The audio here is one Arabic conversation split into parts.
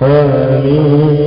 كذلك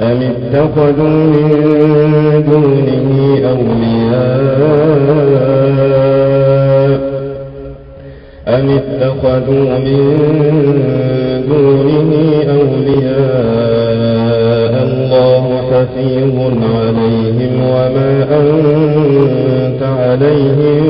أم اتخذوا من دونه أولياء؟ أم اتخذوا من دونه أولياء؟ الله حفيظ عليهم وما أنت عليهم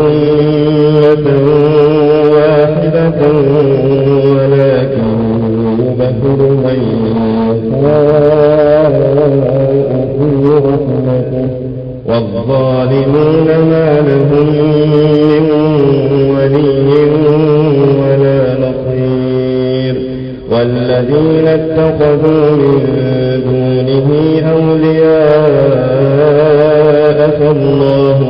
أمة واحدة ولكن ما لهم من ولي ولا نصير والذين اتخذوا من دونه أولياء فالله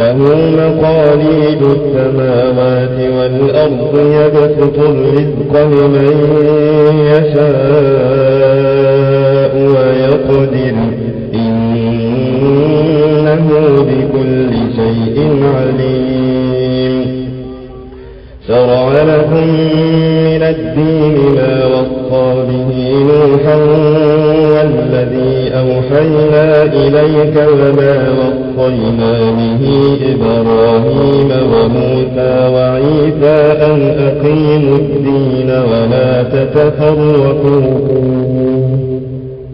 له مقاليد السماوات والأرض يبسط الرزق لمن يشاء ويقدر. إنه بكل شيء عليم. شرع لهم من الدين ما وصى به نوحا أوحينا إليك وما وصينا به إبراهيم وموسى وعيسى أن أقيموا الدين ولا تتفرقوا.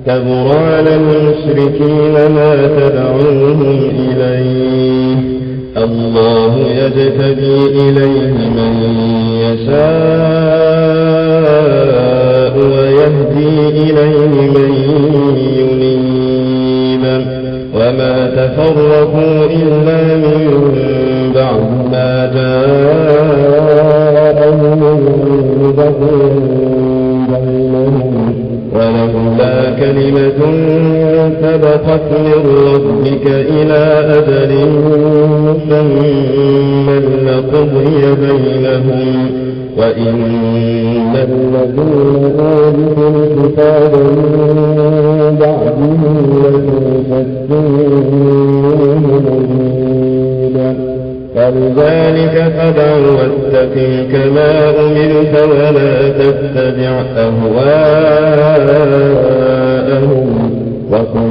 كبر على المشركين ما تدعوهم إليه. الله يجتبي إليه من يشاء ويهدي إليه تفرقوا إلا من بينهم وإن الذين أوتوا الكتاب من بعدهم لفي شك فلذلك فدع واستقم كما أمرت ولا تتبع أهواءهم وقل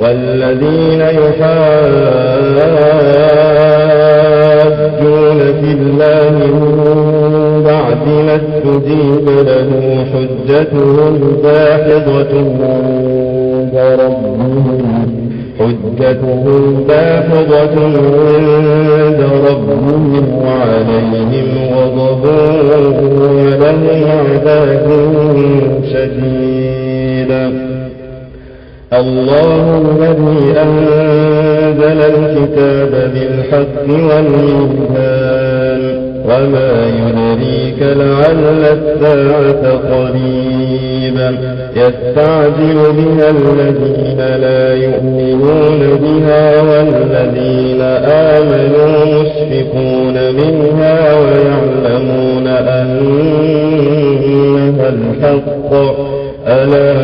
والذين يحاجون في الله من بعد ما استجيب له حجتهم داحضة عند ربهم حجتهم داحضة عند ربهم وعليهم غضب ولهم عذاب شديد الله الذي أنزل الكتاب بالحق والميزان وما يدريك لعل الساعة قريبا يستعجل بها الذين لا يؤمنون بها والذين آمنوا مشفقون منها ويعلمون أنها الحق. ألا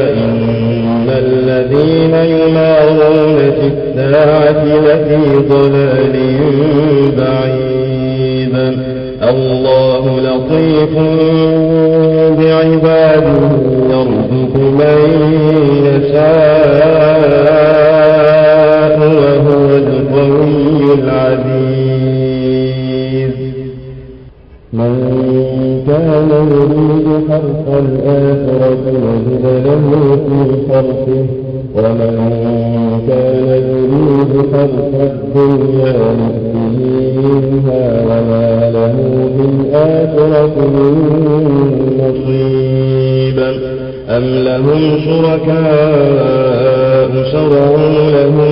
يمارون في الساعة لفي ضلال بعيد. الله لطيف بعباده يرزق من يشاء وهو القوي العزيز. من كان يريد حرث الآخرة نجد له في حرثه ومن كان يريد حرث الدنيا نؤته منها وما له في الآخرة من نصيب. أم لهم شركاء شرعوا لهم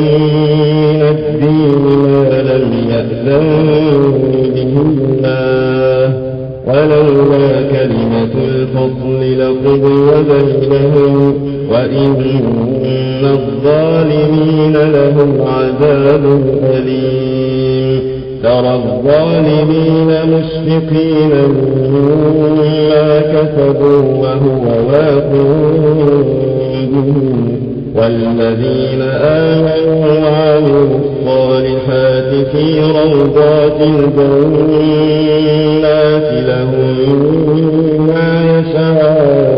من الدين ما لم يأذن به الله. ولولا كلمة الفضل لقضي بينهم وإن الظالمين لهم عذاب أليم ترى الظالمين مشفقين مما كسبوا وهو واقع والذين آمنوا وعملوا الصالحات في روضات الجنات لهم ما يشاءون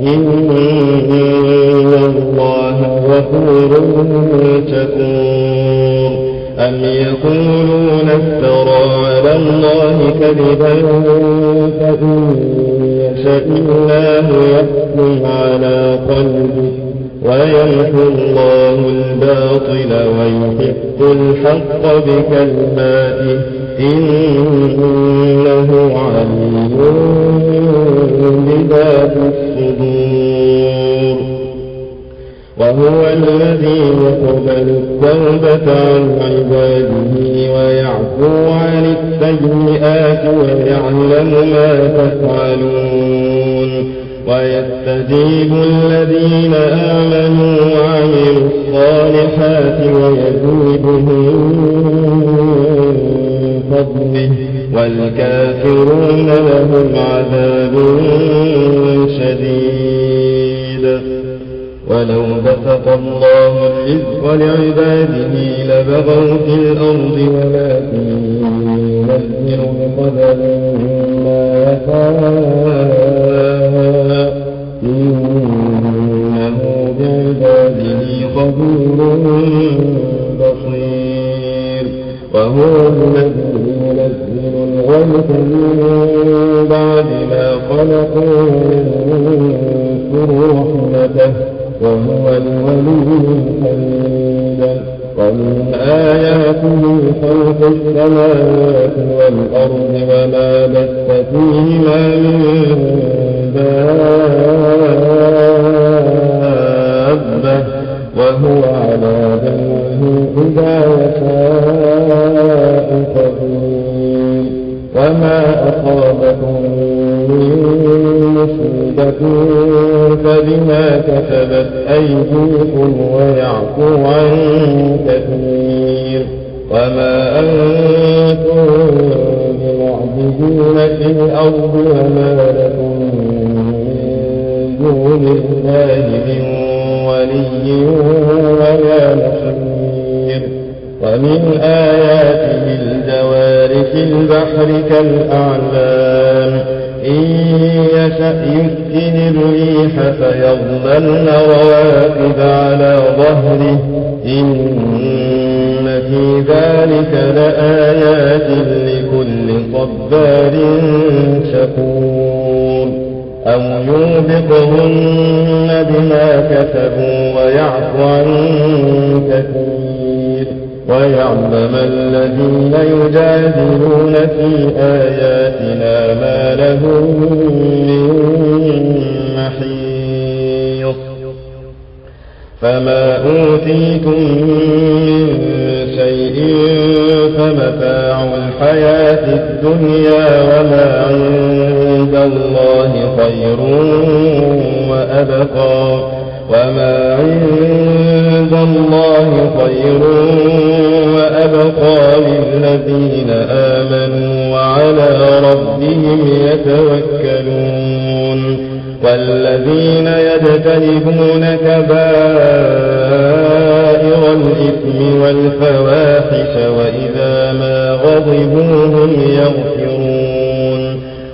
إن الله غفور شكور أم يقولون افترى على الله كذبا فإن يشاء الله يحكم على قلبه ويمحو الله الباطل ويحق الحق بكلماته إنه عليم بذات الصدور. وهو الذي يقبل التوبة عن عباده ويعفو عن السيئات ويعلم ما تفعلون. ويستجيب الذين آمنوا وعملوا الصالحات من فضله والكافرون لهم عذاب شديد. ولو بسط الله الرزق لعباده لبغوا في الأرض ولكن ينزل بقدر ما يشاء وهو على ذنبه إذا يشاء قدير وما أصابكم من مصيبة فبما كسبت أيديكم ويعفو عن كثير وما أنتم بمعجزين في الأرض وما لكم من دون الله من ولي ولا نصير. ومن آياته الجوار في البحر كالأعلام. إن يشأ يسكن الريح فيظللن رواكب على ظهره. إن في ذلك لآيات لكل صبار شكور. أو يوبقهن بما كسبوا ويعفو عن كثير ويعلم الذين يجادلون في آياتنا ما لهم من محيص فما أوتيتم من شيء فمتاع الحياة الدنيا وما الله خير وأبقى. وما عند الله خير وأبقى للذين آمنوا وعلى ربهم يتوكلون. والذين يجتنبون كبائر الإثم والفواحش وإذا ما غضبوا هم يغفرون.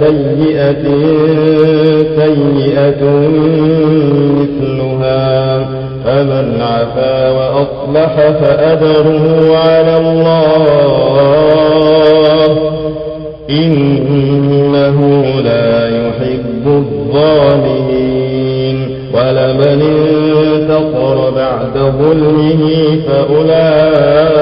سيئة سيئة مثلها. فمن عفا وأصلح فأجره على الله. إنه لا يحب الظالمين. ولمن انتصر بعد ظلمه فأولئك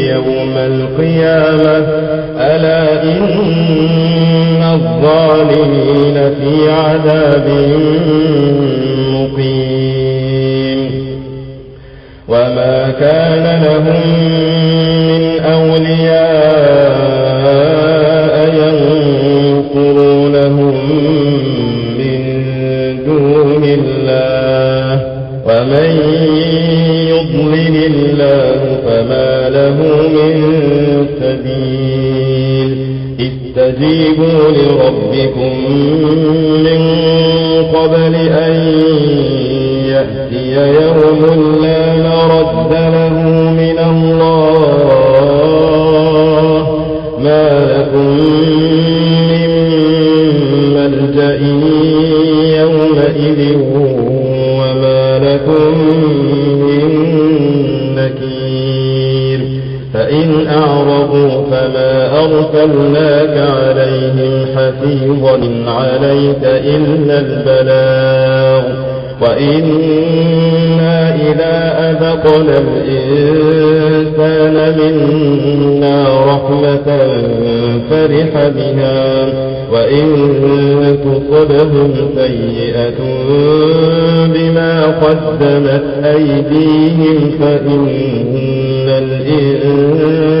يوم القيامة ألا إن الظالمين في عذاب مقيم. وما كان لهم من أولياء ينصرونهم من دون الله ومن يضلل الله فما سبيل. استجيبوا لربكم من قبل أن يأتي يوم لا مرد له من الله أعرضوا فما أرسلناك عليهم حفيظا عليك إلا البلاغ وإنا إذا أذقنا الإنسان منا رحمة فرح بها وإن تصبهم سيئة بما قدمت أيديهم فإن الإنسان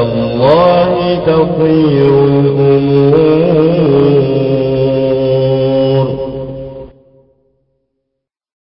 الله تطير الأمور.